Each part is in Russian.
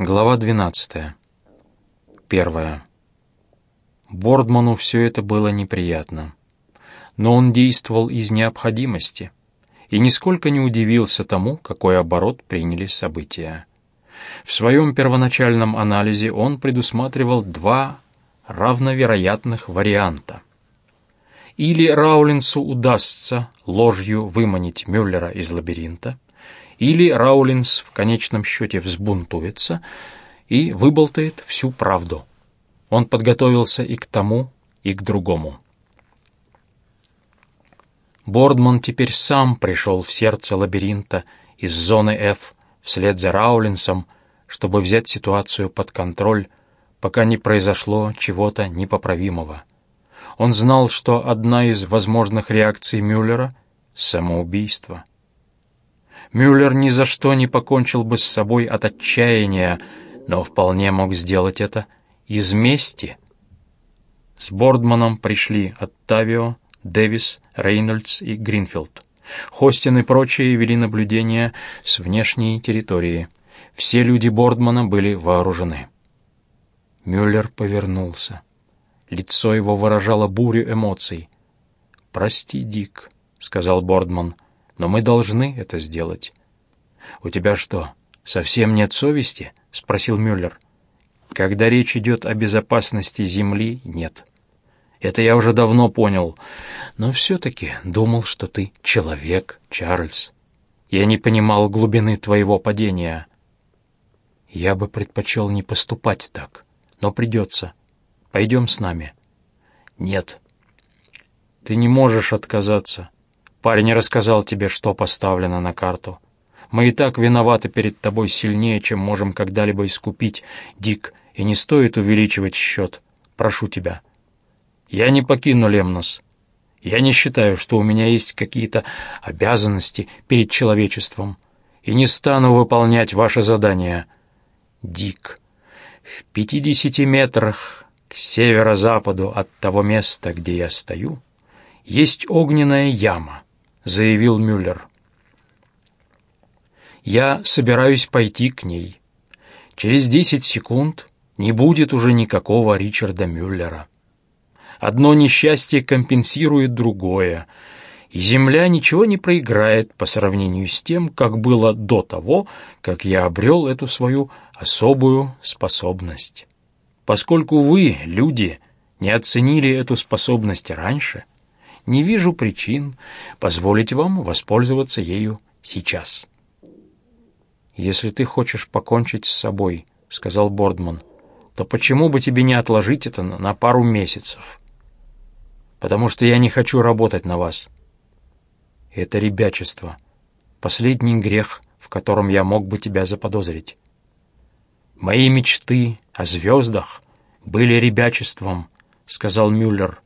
Глава 12. Первая. Бордману все это было неприятно. Но он действовал из необходимости и нисколько не удивился тому, какой оборот приняли события. В своем первоначальном анализе он предусматривал два равновероятных варианта. Или Раулинсу удастся ложью выманить Мюллера из лабиринта, или Раулинс в конечном счете взбунтуется и выболтает всю правду. Он подготовился и к тому, и к другому. Бордман теперь сам пришел в сердце лабиринта из зоны F вслед за Раулинсом, чтобы взять ситуацию под контроль, пока не произошло чего-то непоправимого. Он знал, что одна из возможных реакций Мюллера — самоубийство. Мюллер ни за что не покончил бы с собой от отчаяния, но вполне мог сделать это из мести. С Бордманом пришли Оттавио, Дэвис, Рейнольдс и Гринфилд. Хостин и прочие вели наблюдение с внешней территории. Все люди Бордмана были вооружены. Мюллер повернулся. Лицо его выражало бурю эмоций. «Прости, Дик», — сказал Бордман, — но мы должны это сделать. «У тебя что, совсем нет совести?» — спросил Мюллер. «Когда речь идет о безопасности Земли, нет. Это я уже давно понял. Но все-таки думал, что ты человек, Чарльз. Я не понимал глубины твоего падения. Я бы предпочел не поступать так, но придется. Пойдем с нами». «Нет». «Ты не можешь отказаться». Парень рассказал тебе, что поставлено на карту. Мы и так виноваты перед тобой сильнее, чем можем когда-либо искупить, Дик, и не стоит увеличивать счет. Прошу тебя. Я не покину Лемнос. Я не считаю, что у меня есть какие-то обязанности перед человечеством, и не стану выполнять ваше задание. Дик, в пятидесяти метрах к северо-западу от того места, где я стою, есть огненная яма — заявил Мюллер. «Я собираюсь пойти к ней. Через десять секунд не будет уже никакого Ричарда Мюллера. Одно несчастье компенсирует другое, и Земля ничего не проиграет по сравнению с тем, как было до того, как я обрел эту свою особую способность. Поскольку вы, люди, не оценили эту способность раньше — не вижу причин позволить вам воспользоваться ею сейчас. «Если ты хочешь покончить с собой», — сказал Бордман, «то почему бы тебе не отложить это на пару месяцев? Потому что я не хочу работать на вас. Это ребячество, последний грех, в котором я мог бы тебя заподозрить. Мои мечты о звездах были ребячеством», — сказал Мюллер.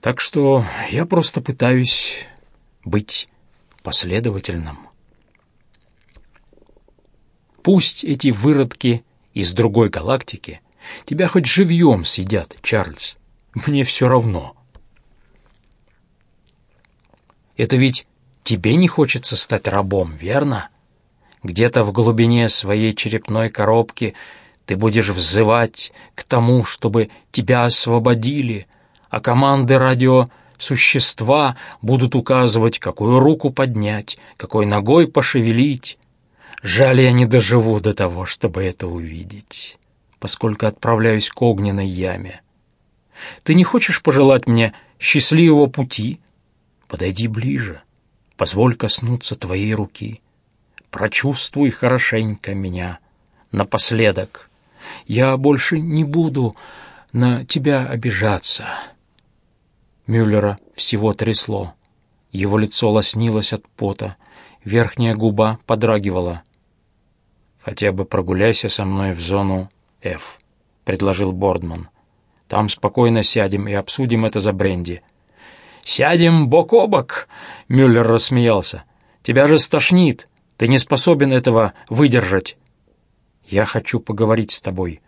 Так что я просто пытаюсь быть последовательным. Пусть эти выродки из другой галактики тебя хоть живьем съедят, Чарльз. Мне все равно. Это ведь тебе не хочется стать рабом, верно? Где-то в глубине своей черепной коробки ты будешь взывать к тому, чтобы тебя освободили, а команды радиосущества будут указывать, какую руку поднять, какой ногой пошевелить. Жаль, я не доживу до того, чтобы это увидеть, поскольку отправляюсь к огненной яме. Ты не хочешь пожелать мне счастливого пути? Подойди ближе, позволь коснуться твоей руки. Прочувствуй хорошенько меня. Напоследок, я больше не буду на тебя обижаться». Мюллера всего трясло. Его лицо лоснилось от пота, верхняя губа подрагивала. «Хотя бы прогуляйся со мной в зону F», — предложил Бордман. «Там спокойно сядем и обсудим это за бренди». «Сядем бок о бок», — Мюллер рассмеялся. «Тебя же стошнит. Ты не способен этого выдержать». «Я хочу поговорить с тобой».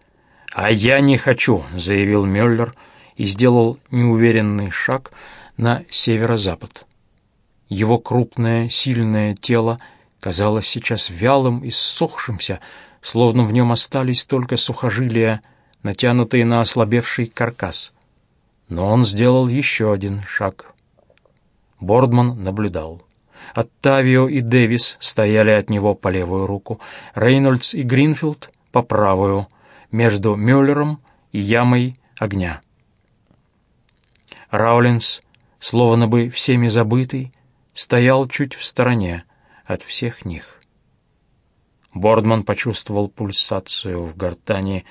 «А я не хочу», — заявил Мюллер, — и сделал неуверенный шаг на северо-запад. Его крупное, сильное тело казалось сейчас вялым и ссохшимся, словно в нем остались только сухожилия, натянутые на ослабевший каркас. Но он сделал еще один шаг. Бордман наблюдал. Оттавио и Дэвис стояли от него по левую руку, Рейнольдс и Гринфилд — по правую, между Мюллером и ямой огня. Раулинс, словно бы всеми забытый, стоял чуть в стороне от всех них. Бордман почувствовал пульсацию в гортани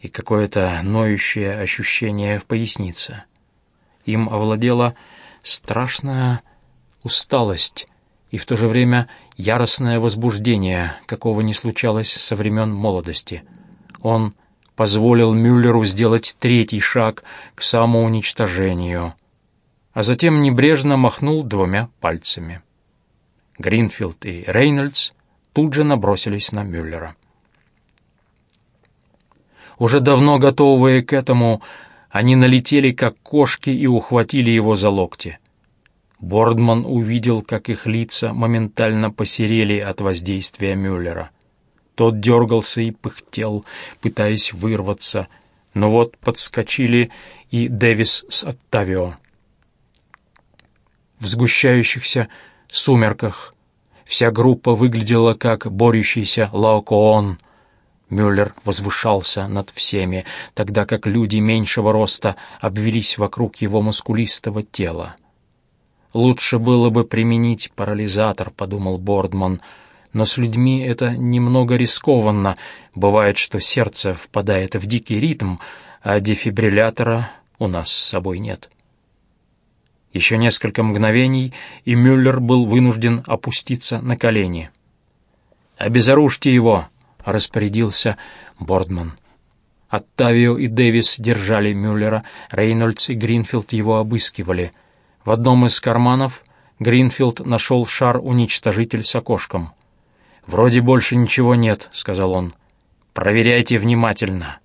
и какое-то ноющее ощущение в пояснице. Им овладела страшная усталость и в то же время яростное возбуждение, какого не случалось со времен молодости. Он позволил Мюллеру сделать третий шаг к самоуничтожению, а затем небрежно махнул двумя пальцами. Гринфилд и Рейнольдс тут же набросились на Мюллера. Уже давно готовые к этому, они налетели, как кошки, и ухватили его за локти. Бордман увидел, как их лица моментально посерели от воздействия Мюллера. Тот дергался и пыхтел, пытаясь вырваться, но вот подскочили и Дэвис с Оттавио. В сгущающихся сумерках вся группа выглядела как борющийся Лаокоон. Мюллер возвышался над всеми, тогда как люди меньшего роста обвелись вокруг его мускулистого тела. «Лучше было бы применить парализатор», — подумал Бордман. «Но с людьми это немного рискованно. Бывает, что сердце впадает в дикий ритм, а дефибриллятора у нас с собой нет». Еще несколько мгновений, и Мюллер был вынужден опуститься на колени. «Обезоружьте его!» — распорядился Бордман. Оттавио и Дэвис держали Мюллера, Рейнольдс и Гринфилд его обыскивали — в одном из карманов Гринфилд нашел шар-уничтожитель с окошком. «Вроде больше ничего нет», — сказал он. «Проверяйте внимательно».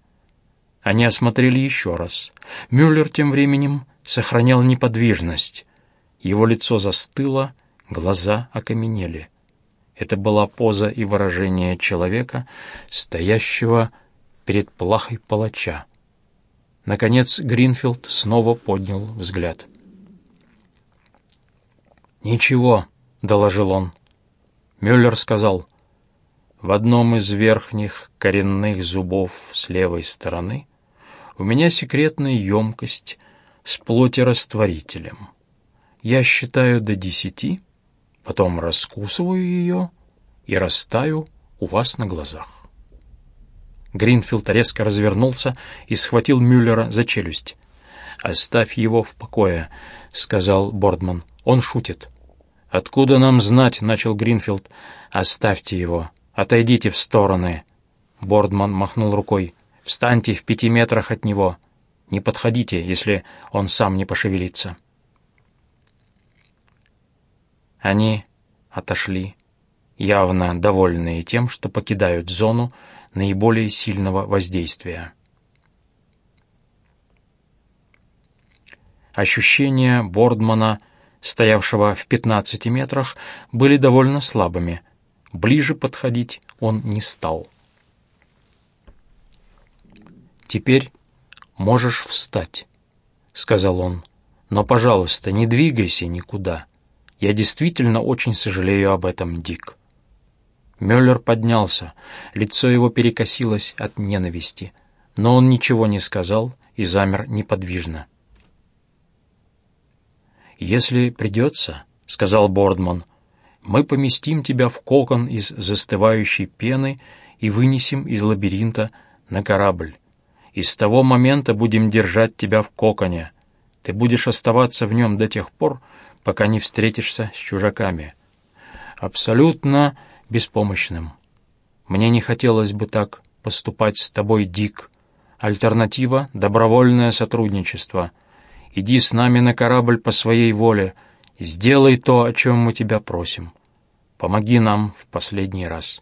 Они осмотрели еще раз. Мюллер тем временем сохранял неподвижность. Его лицо застыло, глаза окаменели. Это была поза и выражение человека, стоящего перед плахой палача. Наконец Гринфилд снова поднял взгляд. «Ничего», — доложил он. Мюллер сказал, «В одном из верхних коренных зубов с левой стороны у меня секретная емкость с плотирастворителем. Я считаю до десяти, потом раскусываю ее и растаю у вас на глазах». Гринфилд резко развернулся и схватил Мюллера за челюсть. «Оставь его в покое», — сказал Бордман. «Он шутит». «Откуда нам знать?» — начал Гринфилд. «Оставьте его. Отойдите в стороны». Бордман махнул рукой. «Встаньте в пяти метрах от него. Не подходите, если он сам не пошевелится». Они отошли, явно довольные тем, что покидают зону наиболее сильного воздействия. Ощущения Бордмана — стоявшего в 15 метрах, были довольно слабыми. Ближе подходить он не стал. «Теперь можешь встать», — сказал он. «Но, пожалуйста, не двигайся никуда. Я действительно очень сожалею об этом, Дик». Мюллер поднялся, лицо его перекосилось от ненависти, но он ничего не сказал и замер неподвижно. «Если придется», — сказал Бордман, — «мы поместим тебя в кокон из застывающей пены и вынесем из лабиринта на корабль. И с того момента будем держать тебя в коконе. Ты будешь оставаться в нем до тех пор, пока не встретишься с чужаками. Абсолютно беспомощным. Мне не хотелось бы так поступать с тобой, Дик. Альтернатива — добровольное сотрудничество — Иди с нами на корабль по своей воле. Сделай то, о чем мы тебя просим. Помоги нам в последний раз».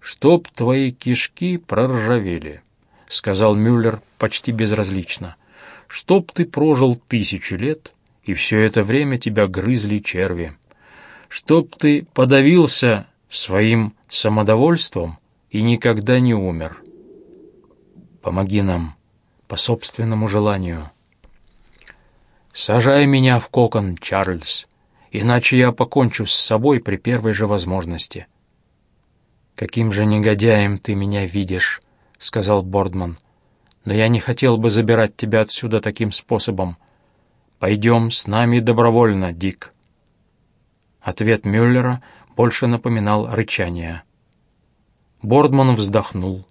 «Чтоб твои кишки проржавели», — сказал Мюллер почти безразлично. «Чтоб ты прожил тысячу лет, и все это время тебя грызли черви. Чтоб ты подавился своим самодовольством и никогда не умер. Помоги нам по собственному желанию. Сажай меня в кокон, Чарльз, иначе я покончу с собой при первой же возможности. Каким же негодяем ты меня видишь, сказал Бордман. Но я не хотел бы забирать тебя отсюда таким способом. Пойдем с нами добровольно, Дик. Ответ Мюллера больше напоминал рычание. Бордман вздохнул.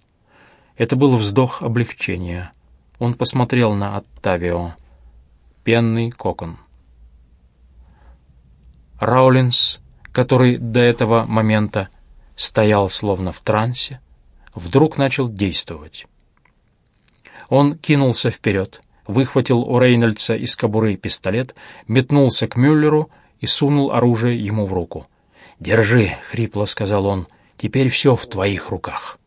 Это был вздох облегчения. Он посмотрел на Оттавио. Пенный кокон. Раулинс, который до этого момента стоял словно в трансе, вдруг начал действовать. Он кинулся вперед, выхватил у Рейнольдса из кобуры пистолет, метнулся к Мюллеру и сунул оружие ему в руку. «Держи», — хрипло сказал он, — «теперь все в твоих руках».